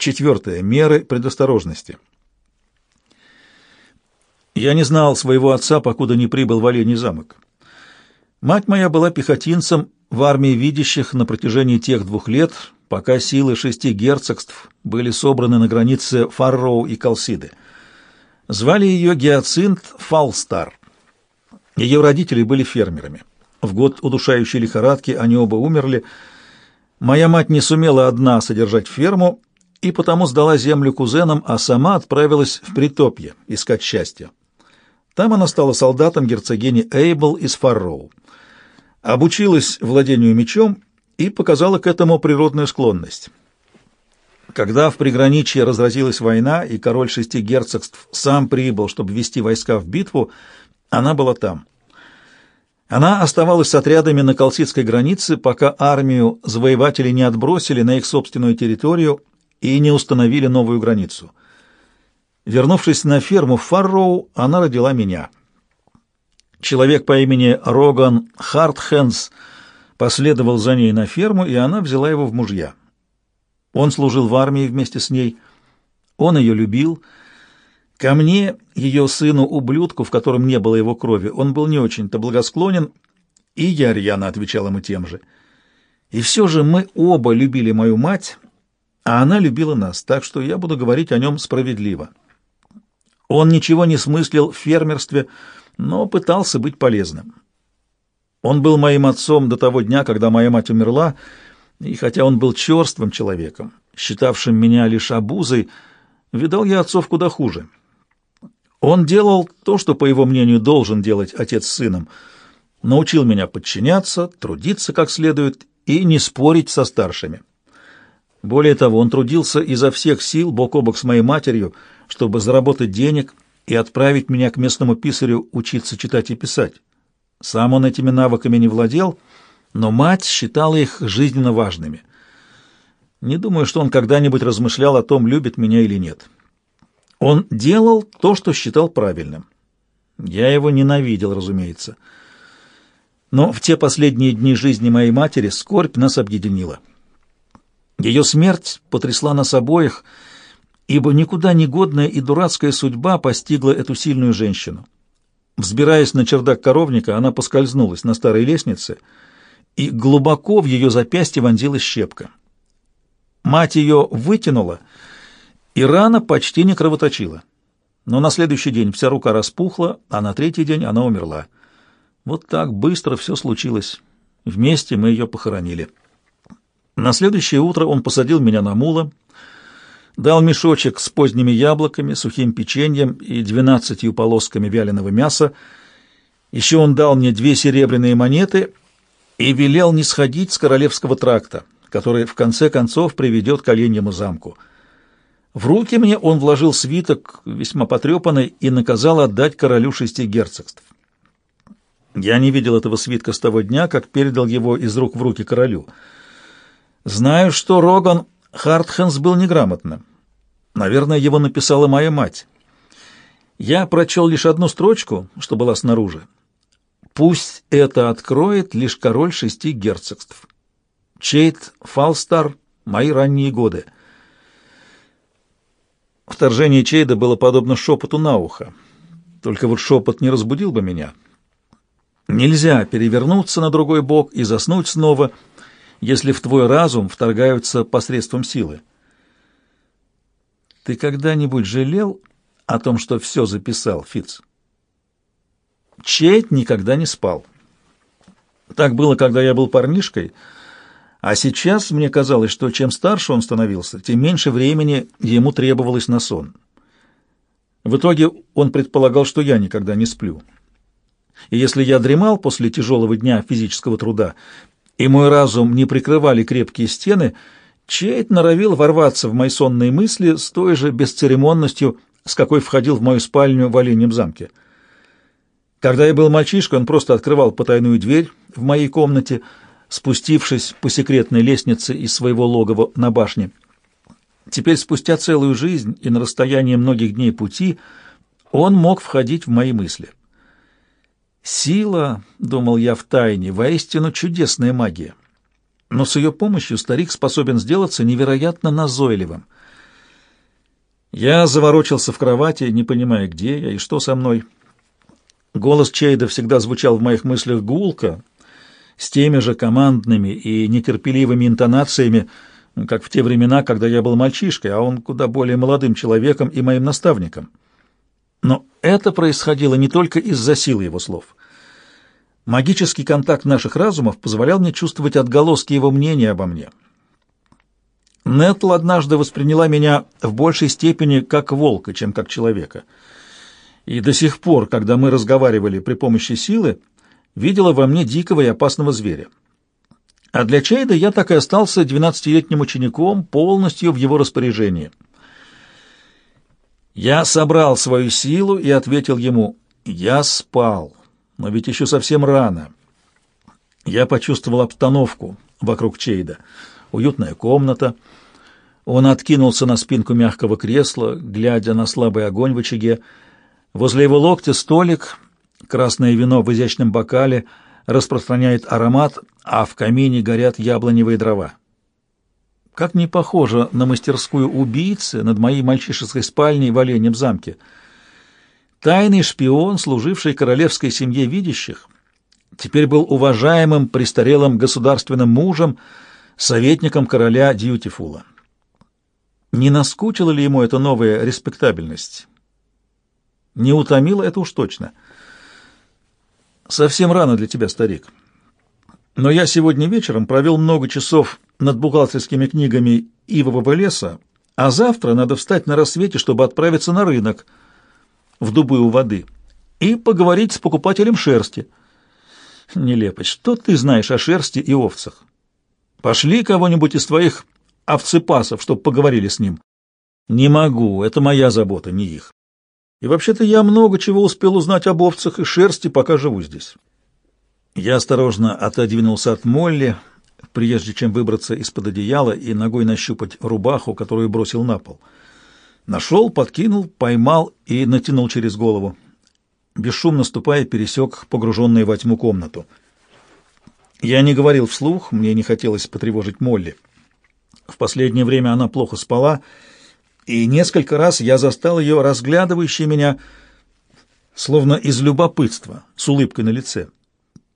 Четвертое. Меры предосторожности. Я не знал своего отца, покуда не прибыл в Олений замок. Мать моя была пехотинцем в армии видящих на протяжении тех двух лет, пока силы шести герцогств были собраны на границе Фарроу и Калсиды. Звали ее Гиацинт Фалстар. Ее родители были фермерами. В год удушающей лихорадки они оба умерли. Моя мать не сумела одна содержать ферму и потому сдала землю кузенам, а сама отправилась в Притопье искать счастья. Там она стала солдатом герцогини Эйбл из Фарроу обучилась владению мечом и показала к этому природную склонность. Когда в приграничье разразилась война, и король шести герцогств сам прибыл, чтобы вести войска в битву, она была там. Она оставалась с отрядами на Колсидской границе, пока армию завоеватели не отбросили на их собственную территорию и не установили новую границу. Вернувшись на ферму Фарроу, она родила меня — Человек по имени Роган Хартхенс последовал за ней на ферму, и она взяла его в мужья. Он служил в армии вместе с ней. Он ее любил. Ко мне, ее сыну-ублюдку, в котором не было его крови, он был не очень-то благосклонен, и я рьяно отвечал ему тем же. И все же мы оба любили мою мать, а она любила нас, так что я буду говорить о нем справедливо. Он ничего не смыслил в фермерстве, но пытался быть полезным. Он был моим отцом до того дня, когда моя мать умерла, и хотя он был черствым человеком, считавшим меня лишь обузой, видал я отцов куда хуже. Он делал то, что, по его мнению, должен делать отец с сыном, научил меня подчиняться, трудиться как следует и не спорить со старшими. Более того, он трудился изо всех сил бок о бок с моей матерью, чтобы заработать денег – и отправить меня к местному писарю учиться читать и писать. Сам он этими навыками не владел, но мать считала их жизненно важными. Не думаю, что он когда-нибудь размышлял о том, любит меня или нет. Он делал то, что считал правильным. Я его ненавидел, разумеется. Но в те последние дни жизни моей матери скорбь нас объединила. Ее смерть потрясла нас обоих — ибо никуда не годная и дурацкая судьба постигла эту сильную женщину. Взбираясь на чердак коровника, она поскользнулась на старой лестнице, и глубоко в ее запястье вонзилась щепка. Мать ее вытянула, и рана почти не кровоточила. Но на следующий день вся рука распухла, а на третий день она умерла. Вот так быстро все случилось. Вместе мы ее похоронили. На следующее утро он посадил меня на мула, дал мешочек с поздними яблоками, сухим печеньем и двенадцатью полосками вяленого мяса. Еще он дал мне две серебряные монеты и велел не сходить с королевского тракта, который в конце концов приведет к Оленьему замку. В руки мне он вложил свиток, весьма потрепанный, и наказал отдать королю шести герцогств. Я не видел этого свитка с того дня, как передал его из рук в руки королю. Знаю, что Роган Хартхенс был неграмотным. Наверное, его написала моя мать. Я прочел лишь одну строчку, что была снаружи. «Пусть это откроет лишь король шести герцогств». Чейт Фалстар «Мои ранние годы». Вторжение Чейда было подобно шепоту на ухо. Только вот шепот не разбудил бы меня. Нельзя перевернуться на другой бок и заснуть снова — если в твой разум вторгаются посредством силы. Ты когда-нибудь жалел о том, что все записал, Фиц? Чейт никогда не спал. Так было, когда я был парнишкой, а сейчас мне казалось, что чем старше он становился, тем меньше времени ему требовалось на сон. В итоге он предполагал, что я никогда не сплю. И если я дремал после тяжелого дня физического труда, и мой разум не прикрывали крепкие стены, Чейт норовил ворваться в мои сонные мысли с той же бесцеремонностью, с какой входил в мою спальню в Оленьем замке. Когда я был мальчишкой, он просто открывал потайную дверь в моей комнате, спустившись по секретной лестнице из своего логова на башне. Теперь, спустя целую жизнь и на расстоянии многих дней пути, он мог входить в мои мысли. Сила, думал я в тайне, воистину чудесная магия. Но с ее помощью старик способен сделаться невероятно назойливым. Я заворочился в кровати, не понимая, где я и что со мной. Голос Чейда всегда звучал в моих мыслях гулко, с теми же командными и нетерпеливыми интонациями, как в те времена, когда я был мальчишкой, а он куда более молодым человеком и моим наставником. Но это происходило не только из-за силы его слов. Магический контакт наших разумов позволял мне чувствовать отголоски его мнения обо мне. Нетл однажды восприняла меня в большей степени как волка, чем как человека — и до сих пор, когда мы разговаривали при помощи силы, видела во мне дикого и опасного зверя. А для Чейда я так и остался двенадцатилетним учеником, полностью в его распоряжении. Я собрал свою силу и ответил ему «Я спал, но ведь еще совсем рано». Я почувствовал обстановку вокруг Чейда. Уютная комната. Он откинулся на спинку мягкого кресла, глядя на слабый огонь в очаге, Возле его локтя столик, красное вино в изящном бокале распространяет аромат, а в камине горят яблоневые дрова. Как не похоже на мастерскую убийцы над моей мальчишеской спальней в Оленем замке. Тайный шпион, служивший королевской семье видящих, теперь был уважаемым престарелым государственным мужем, советником короля Дьютифула. Не наскучила ли ему эта новая респектабельность? Не утомило это уж точно. Совсем рано для тебя, старик. Но я сегодня вечером провел много часов над бухгалтерскими книгами Ивового леса, а завтра надо встать на рассвете, чтобы отправиться на рынок в дубы у воды и поговорить с покупателем шерсти. Нелепость, что ты знаешь о шерсти и овцах? Пошли кого-нибудь из твоих овцепасов, чтобы поговорили с ним. Не могу, это моя забота, не их. И вообще-то я много чего успел узнать об овцах и шерсти, пока живу здесь. Я осторожно отодвинулся от Молли, прежде чем выбраться из-под одеяла и ногой нащупать рубаху, которую бросил на пол. Нашел, подкинул, поймал и натянул через голову. Бесшумно ступая, пересек погруженную во тьму комнату. Я не говорил вслух, мне не хотелось потревожить Молли. В последнее время она плохо спала, и несколько раз я застал ее разглядывающей меня, словно из любопытства, с улыбкой на лице.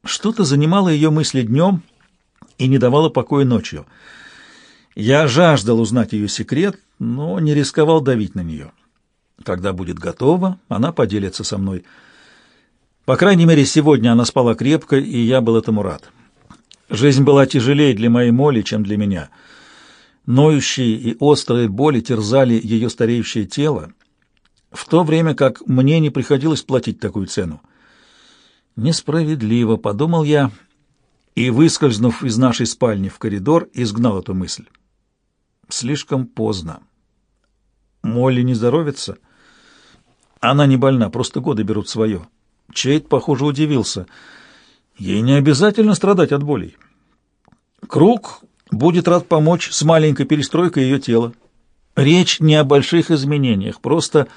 Что-то занимало ее мысли днем и не давало покоя ночью. Я жаждал узнать ее секрет, но не рисковал давить на нее. Когда будет готова, она поделится со мной. По крайней мере, сегодня она спала крепко, и я был этому рад. Жизнь была тяжелее для моей Моли, чем для меня — Ноющие и острые боли терзали ее стареющее тело, в то время как мне не приходилось платить такую цену. Несправедливо, подумал я, и, выскользнув из нашей спальни в коридор, изгнал эту мысль. Слишком поздно. Молли не здоровится. Она не больна, просто годы берут свое. Чейд, похоже, удивился. Ей не обязательно страдать от болей. Круг будет рад помочь с маленькой перестройкой ее тела. Речь не о больших изменениях, просто...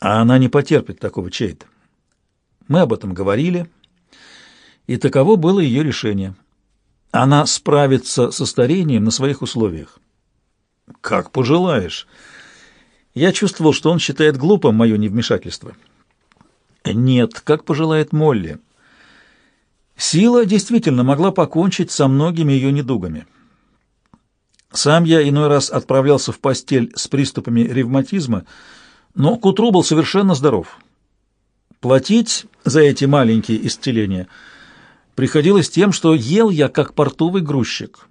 А она не потерпит такого чейта. Мы об этом говорили, и таково было ее решение. Она справится со старением на своих условиях. «Как пожелаешь». Я чувствовал, что он считает глупым мое невмешательство. «Нет, как пожелает Молли». Сила действительно могла покончить со многими ее недугами. Сам я иной раз отправлялся в постель с приступами ревматизма, но к утру был совершенно здоров. Платить за эти маленькие исцеления приходилось тем, что ел я как портовый грузчик.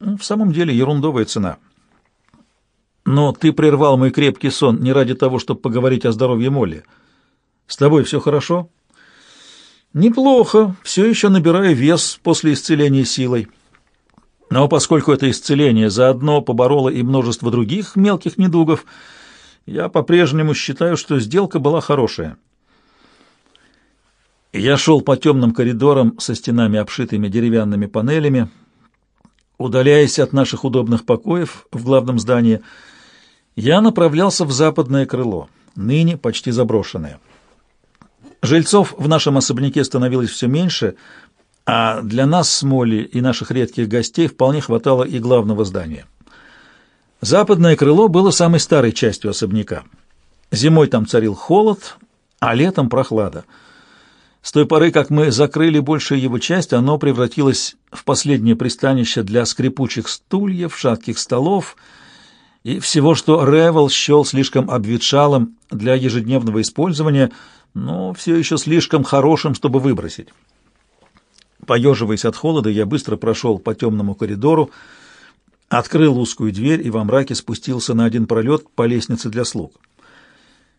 Ну, в самом деле ерундовая цена. Но ты прервал мой крепкий сон не ради того, чтобы поговорить о здоровье Молли. С тобой все хорошо? Неплохо, все еще набираю вес после исцеления силой. Но поскольку это исцеление заодно побороло и множество других мелких недугов, я по-прежнему считаю, что сделка была хорошая. Я шел по темным коридорам со стенами, обшитыми деревянными панелями, удаляясь от наших удобных покоев в главном здании, я направлялся в западное крыло, ныне почти заброшенное. Жильцов в нашем особняке становилось все меньше — а для нас с Молли и наших редких гостей вполне хватало и главного здания. Западное крыло было самой старой частью особняка. Зимой там царил холод, а летом прохлада. С той поры, как мы закрыли большую его часть, оно превратилось в последнее пристанище для скрипучих стульев, шатких столов и всего, что Ревел счел слишком обветшалым для ежедневного использования, но все еще слишком хорошим, чтобы выбросить. Поеживаясь от холода, я быстро прошел по темному коридору, открыл узкую дверь и во мраке спустился на один пролет по лестнице для слуг.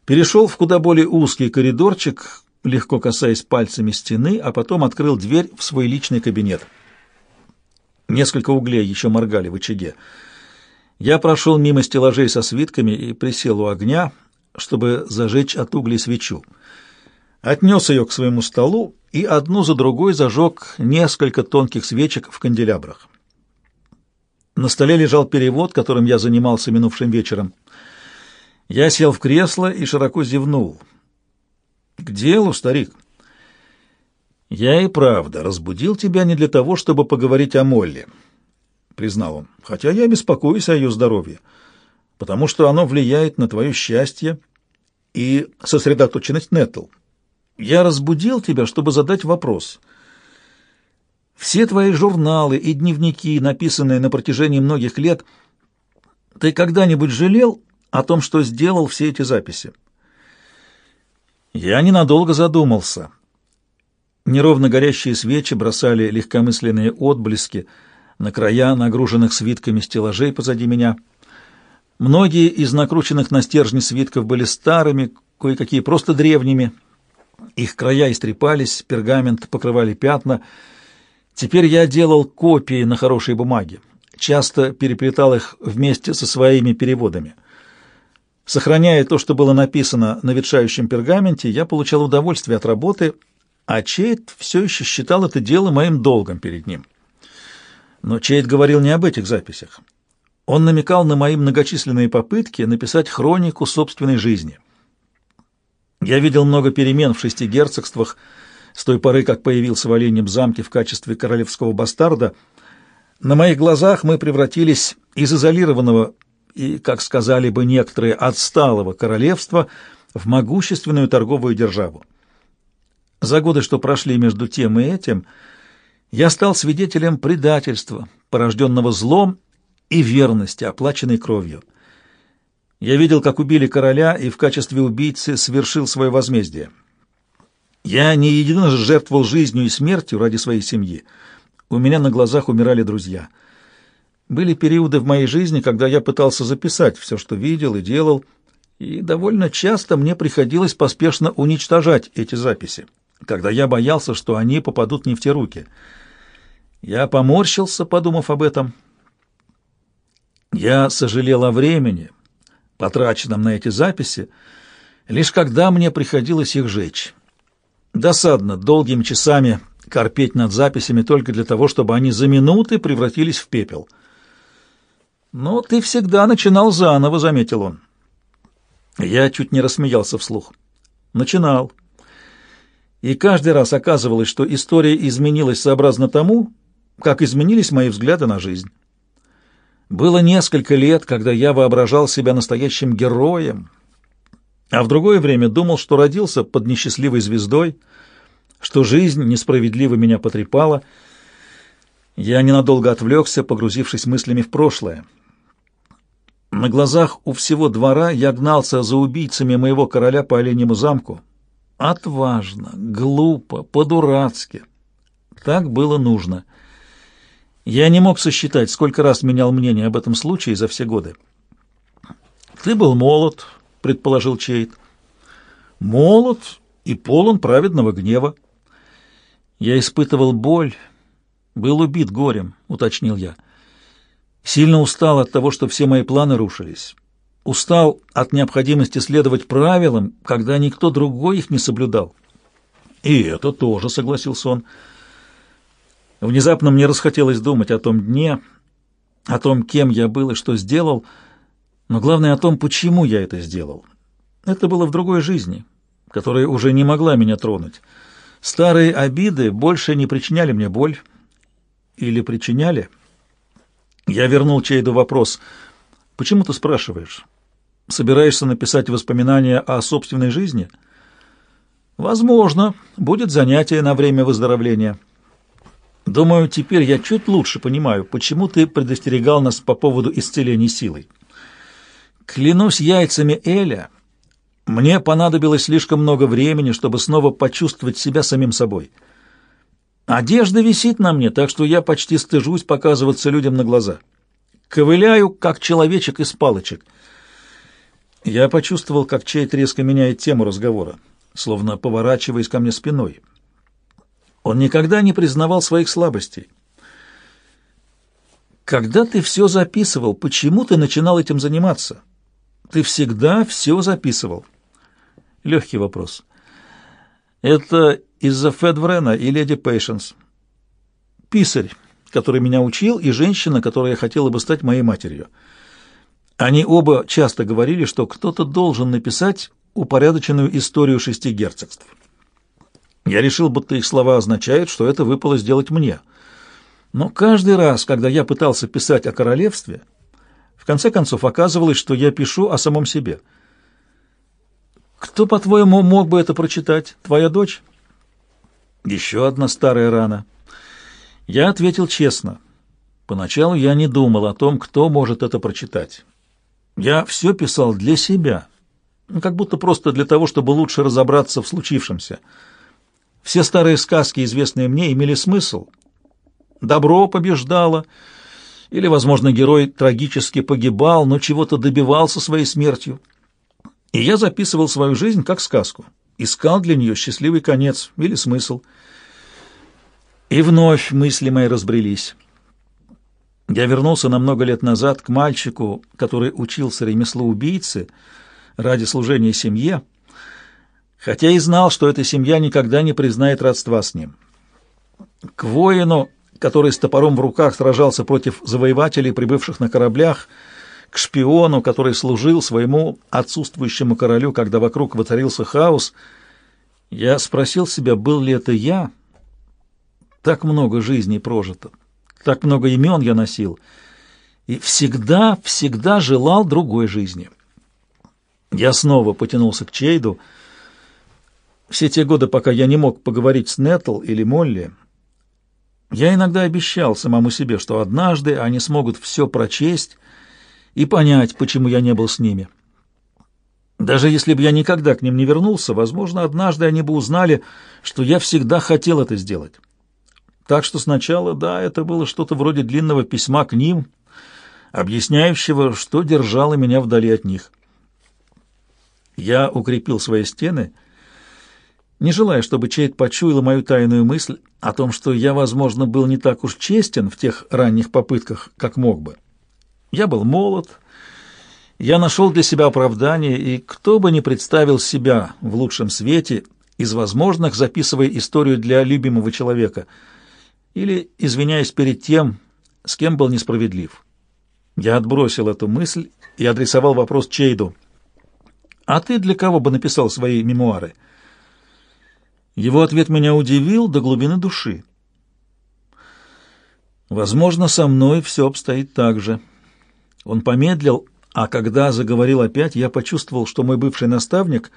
Перешел в куда более узкий коридорчик, легко касаясь пальцами стены, а потом открыл дверь в свой личный кабинет. Несколько углей еще моргали в очаге. Я прошел мимо стеллажей со свитками и присел у огня, чтобы зажечь от углей свечу. Отнес ее к своему столу и одну за другой зажег несколько тонких свечек в канделябрах. На столе лежал перевод, которым я занимался минувшим вечером. Я сел в кресло и широко зевнул. «К делу, старик». «Я и правда разбудил тебя не для того, чтобы поговорить о Молле», — признал он, — «хотя я беспокоюсь о ее здоровье, потому что оно влияет на твое счастье и сосредоточенность Неттл. Я разбудил тебя, чтобы задать вопрос». Все твои журналы и дневники, написанные на протяжении многих лет, ты когда-нибудь жалел о том, что сделал все эти записи? Я ненадолго задумался. Неровно горящие свечи бросали легкомысленные отблески на края нагруженных свитками стеллажей позади меня. Многие из накрученных на стержни свитков были старыми, кое-какие просто древними. Их края истрепались, пергамент покрывали пятна — Теперь я делал копии на хорошей бумаге, часто переплетал их вместе со своими переводами. Сохраняя то, что было написано на ветшающем пергаменте, я получал удовольствие от работы, а Чейт все еще считал это дело моим долгом перед ним. Но Чейт говорил не об этих записях. Он намекал на мои многочисленные попытки написать хронику собственной жизни. Я видел много перемен в шести герцогствах, с той поры, как появился в Оленьем замке в качестве королевского бастарда, на моих глазах мы превратились из изолированного и, как сказали бы некоторые, отсталого королевства в могущественную торговую державу. За годы, что прошли между тем и этим, я стал свидетелем предательства, порожденного злом и верности, оплаченной кровью. Я видел, как убили короля и в качестве убийцы совершил свое возмездие. Я не единожды жертвовал жизнью и смертью ради своей семьи. У меня на глазах умирали друзья. Были периоды в моей жизни, когда я пытался записать все, что видел и делал, и довольно часто мне приходилось поспешно уничтожать эти записи, когда я боялся, что они попадут не в те руки. Я поморщился, подумав об этом. Я сожалел о времени, потраченном на эти записи, лишь когда мне приходилось их жечь. Досадно долгими часами корпеть над записями только для того, чтобы они за минуты превратились в пепел. «Но ты всегда начинал заново», — заметил он. Я чуть не рассмеялся вслух. «Начинал. И каждый раз оказывалось, что история изменилась сообразно тому, как изменились мои взгляды на жизнь. Было несколько лет, когда я воображал себя настоящим героем, а в другое время думал, что родился под несчастливой звездой, что жизнь несправедливо меня потрепала. Я ненадолго отвлекся, погрузившись мыслями в прошлое. На глазах у всего двора я гнался за убийцами моего короля по Оленьему замку. Отважно, глупо, по-дурацки. Так было нужно. Я не мог сосчитать, сколько раз менял мнение об этом случае за все годы. Ты был молод, предположил Чейт. Молод и полон праведного гнева. Я испытывал боль, был убит горем, уточнил я. Сильно устал от того, что все мои планы рушились. Устал от необходимости следовать правилам, когда никто другой их не соблюдал. И это тоже, согласился он. Внезапно мне расхотелось думать о том дне, о том, кем я был и что сделал, — но главное о том, почему я это сделал. Это было в другой жизни, которая уже не могла меня тронуть. Старые обиды больше не причиняли мне боль. Или причиняли? Я вернул Чейду вопрос. Почему ты спрашиваешь? Собираешься написать воспоминания о собственной жизни? Возможно, будет занятие на время выздоровления. Думаю, теперь я чуть лучше понимаю, почему ты предостерегал нас по поводу исцеления силой. Клянусь яйцами Эля, мне понадобилось слишком много времени, чтобы снова почувствовать себя самим собой. Одежда висит на мне, так что я почти стыжусь показываться людям на глаза. Ковыляю, как человечек из палочек. Я почувствовал, как Чейт резко меняет тему разговора, словно поворачиваясь ко мне спиной. Он никогда не признавал своих слабостей. Когда ты все записывал, почему ты начинал этим заниматься? Ты всегда все записывал. Легкий вопрос. Это из-за Федврена и леди Пейшенс. Писарь, который меня учил, и женщина, которая хотела бы стать моей матерью. Они оба часто говорили, что кто-то должен написать упорядоченную историю шести герцогств. Я решил, будто их слова означают, что это выпало сделать мне. Но каждый раз, когда я пытался писать о королевстве, в конце концов оказывалось, что я пишу о самом себе. Кто, по-твоему, мог бы это прочитать? Твоя дочь? Еще одна старая рана. Я ответил честно. Поначалу я не думал о том, кто может это прочитать. Я все писал для себя, как будто просто для того, чтобы лучше разобраться в случившемся. Все старые сказки, известные мне, имели смысл. Добро побеждало, или, возможно, герой трагически погибал, но чего-то добивался своей смертью. И я записывал свою жизнь как сказку, искал для нее счастливый конец или смысл. И вновь мысли мои разбрелись. Я вернулся на много лет назад к мальчику, который учился ремеслу убийцы ради служения семье, хотя и знал, что эта семья никогда не признает родства с ним. К воину, который с топором в руках сражался против завоевателей, прибывших на кораблях, к шпиону, который служил своему отсутствующему королю, когда вокруг воцарился хаос, я спросил себя, был ли это я? Так много жизней прожито, так много имен я носил, и всегда, всегда желал другой жизни. Я снова потянулся к Чейду, — все те годы, пока я не мог поговорить с Нетл или Молли, я иногда обещал самому себе, что однажды они смогут все прочесть и понять, почему я не был с ними. Даже если бы я никогда к ним не вернулся, возможно, однажды они бы узнали, что я всегда хотел это сделать. Так что сначала, да, это было что-то вроде длинного письма к ним, объясняющего, что держало меня вдали от них. Я укрепил свои стены — не желая, чтобы Чейд почуяла мою тайную мысль о том, что я, возможно, был не так уж честен в тех ранних попытках, как мог бы. Я был молод, я нашел для себя оправдание, и кто бы ни представил себя в лучшем свете, из возможных записывая историю для любимого человека, или извиняясь перед тем, с кем был несправедлив. Я отбросил эту мысль и адресовал вопрос Чейду. «А ты для кого бы написал свои мемуары?» Его ответ меня удивил до глубины души. Возможно, со мной все обстоит так же. Он помедлил, а когда заговорил опять, я почувствовал, что мой бывший наставник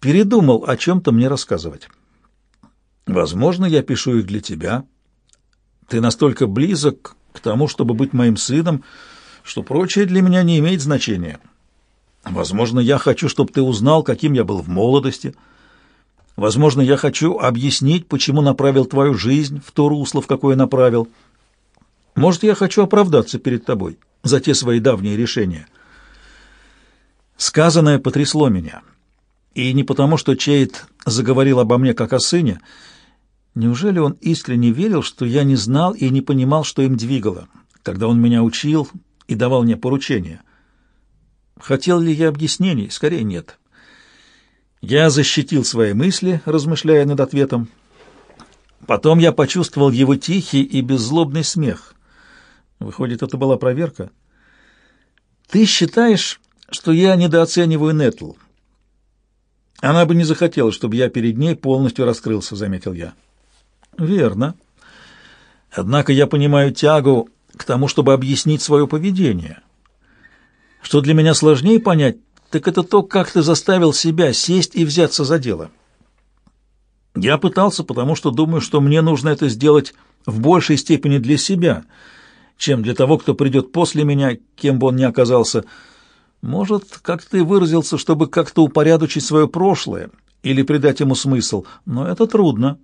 передумал о чем-то мне рассказывать. Возможно, я пишу их для тебя. Ты настолько близок к тому, чтобы быть моим сыном, что прочее для меня не имеет значения. Возможно, я хочу, чтобы ты узнал, каким я был в молодости — Возможно, я хочу объяснить, почему направил твою жизнь в то русло, в какое направил. Может, я хочу оправдаться перед тобой за те свои давние решения. Сказанное потрясло меня. И не потому, что Чейт заговорил обо мне как о сыне. Неужели он искренне верил, что я не знал и не понимал, что им двигало, когда он меня учил и давал мне поручения? Хотел ли я объяснений? Скорее, нет. Я защитил свои мысли, размышляя над ответом. Потом я почувствовал его тихий и беззлобный смех. Выходит, это была проверка. «Ты считаешь, что я недооцениваю Нетл?» «Она бы не захотела, чтобы я перед ней полностью раскрылся», — заметил я. «Верно. Однако я понимаю тягу к тому, чтобы объяснить свое поведение. Что для меня сложнее понять, так это то, как ты заставил себя сесть и взяться за дело. Я пытался, потому что думаю, что мне нужно это сделать в большей степени для себя, чем для того, кто придет после меня, кем бы он ни оказался. Может, как ты выразился, чтобы как-то упорядочить свое прошлое или придать ему смысл, но это трудно.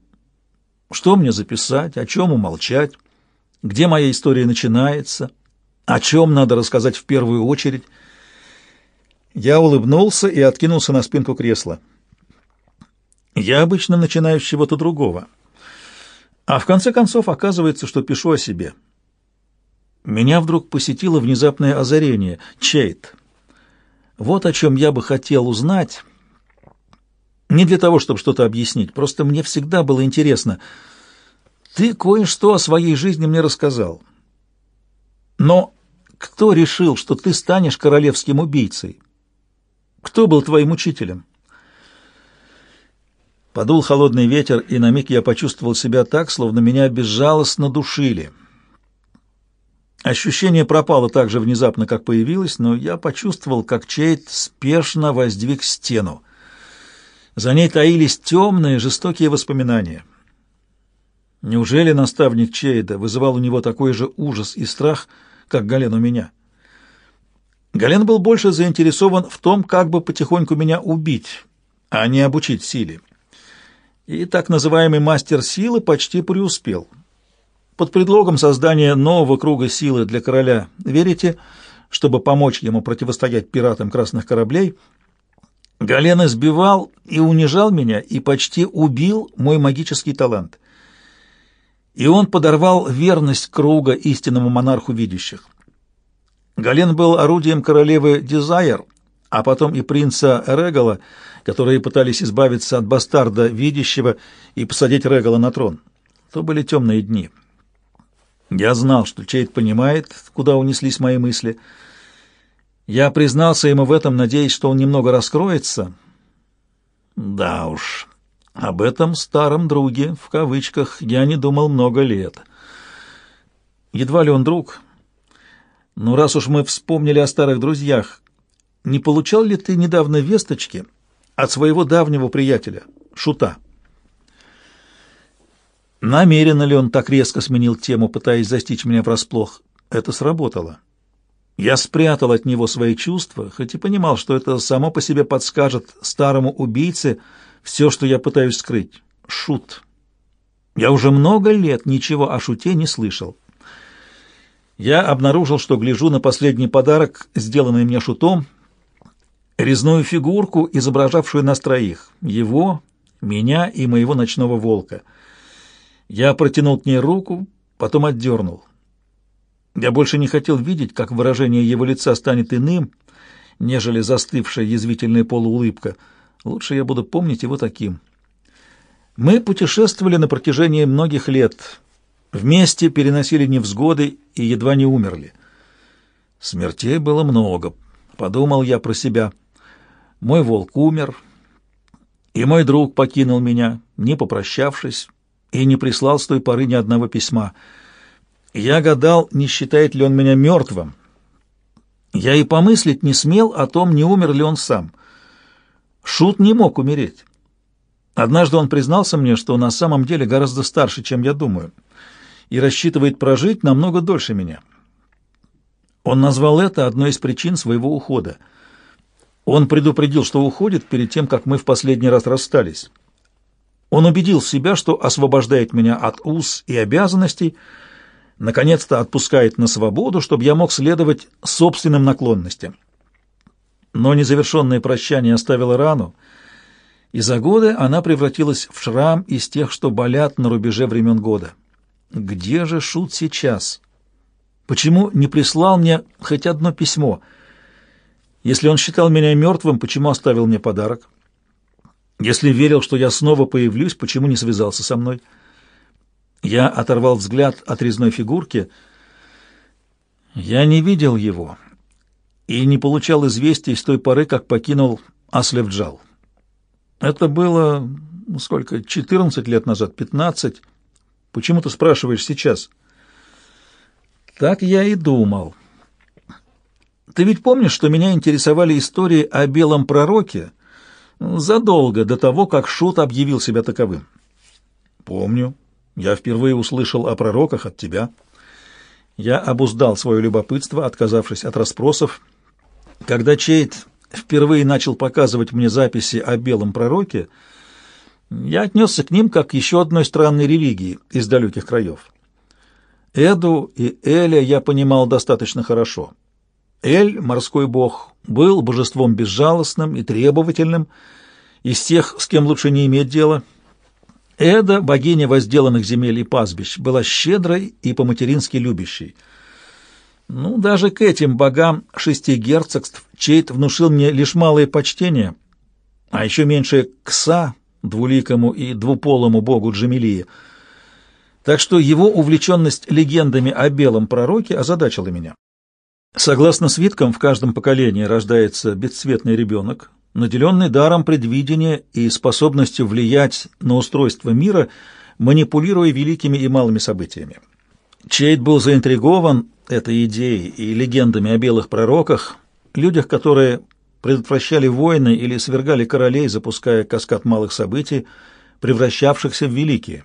Что мне записать, о чем умолчать, где моя история начинается, о чем надо рассказать в первую очередь. Я улыбнулся и откинулся на спинку кресла. Я обычно начинаю с чего-то другого. А в конце концов оказывается, что пишу о себе. Меня вдруг посетило внезапное озарение. Чейт. Вот о чем я бы хотел узнать. Не для того, чтобы что-то объяснить, просто мне всегда было интересно. Ты кое-что о своей жизни мне рассказал. Но кто решил, что ты станешь королевским убийцей? Кто был твоим учителем? Подул холодный ветер, и на миг я почувствовал себя так, словно меня безжалостно душили. Ощущение пропало так же внезапно, как появилось, но я почувствовал, как Чейд спешно воздвиг стену. За ней таились темные, жестокие воспоминания. Неужели наставник Чейда вызывал у него такой же ужас и страх, как Гален у меня? Гален был больше заинтересован в том, как бы потихоньку меня убить, а не обучить силе и так называемый мастер силы почти преуспел. Под предлогом создания нового круга силы для короля Верите, чтобы помочь ему противостоять пиратам красных кораблей, Гален избивал и унижал меня и почти убил мой магический талант. И он подорвал верность круга истинному монарху видящих. Гален был орудием королевы Дизайр, а потом и принца Регала, которые пытались избавиться от бастарда видящего и посадить Регала на трон. То были темные дни. Я знал, что Чейд понимает, куда унеслись мои мысли. Я признался ему в этом, надеясь, что он немного раскроется. Да уж, об этом старом друге, в кавычках, я не думал много лет. Едва ли он друг. Но раз уж мы вспомнили о старых друзьях, не получал ли ты недавно весточки от своего давнего приятеля, Шута? Намеренно ли он так резко сменил тему, пытаясь застичь меня врасплох? Это сработало. Я спрятал от него свои чувства, хоть и понимал, что это само по себе подскажет старому убийце все, что я пытаюсь скрыть. Шут. Я уже много лет ничего о Шуте не слышал. Я обнаружил, что гляжу на последний подарок, сделанный мне Шутом, резную фигурку, изображавшую нас троих, его, меня и моего ночного волка. Я протянул к ней руку, потом отдернул. Я больше не хотел видеть, как выражение его лица станет иным, нежели застывшая язвительная полуулыбка. Лучше я буду помнить его таким. Мы путешествовали на протяжении многих лет, вместе переносили невзгоды и едва не умерли. Смертей было много, подумал я про себя — мой волк умер, и мой друг покинул меня, не попрощавшись, и не прислал с той поры ни одного письма. Я гадал, не считает ли он меня мертвым. Я и помыслить не смел о том, не умер ли он сам. Шут не мог умереть. Однажды он признался мне, что на самом деле гораздо старше, чем я думаю, и рассчитывает прожить намного дольше меня. Он назвал это одной из причин своего ухода — он предупредил, что уходит перед тем, как мы в последний раз расстались. Он убедил себя, что освобождает меня от уз и обязанностей, наконец-то отпускает на свободу, чтобы я мог следовать собственным наклонностям. Но незавершенное прощание оставило рану, и за годы она превратилась в шрам из тех, что болят на рубеже времен года. Где же Шут сейчас? Почему не прислал мне хоть одно письмо — если он считал меня мертвым, почему оставил мне подарок? Если верил, что я снова появлюсь, почему не связался со мной? Я оторвал взгляд от резной фигурки. Я не видел его и не получал известий с той поры, как покинул Аслевджал. Это было, сколько, 14 лет назад, 15. Почему ты спрашиваешь сейчас? Так я и думал. Ты ведь помнишь, что меня интересовали истории о белом пророке задолго до того, как Шут объявил себя таковым? Помню. Я впервые услышал о пророках от тебя. Я обуздал свое любопытство, отказавшись от расспросов. Когда Чейт впервые начал показывать мне записи о белом пророке, я отнесся к ним как к еще одной странной религии из далеких краев. Эду и Эля я понимал достаточно хорошо. Эль, морской бог, был божеством безжалостным и требовательным, из тех, с кем лучше не иметь дела — Эда, богиня возделанных земель и пастбищ, была щедрой и по-матерински любящей. Ну, даже к этим богам шести герцогств Чейт внушил мне лишь малое почтение, а еще меньшее кса, двуликому и двуполому богу Джамилии. Так что его увлеченность легендами о белом пророке озадачила меня. Согласно свиткам, в каждом поколении рождается бесцветный ребенок, наделенный даром предвидения и способностью влиять на устройство мира, манипулируя великими и малыми событиями. Чейд был заинтригован этой идеей и легендами о белых пророках, людях, которые предотвращали войны или свергали королей, запуская каскад малых событий, превращавшихся в великие –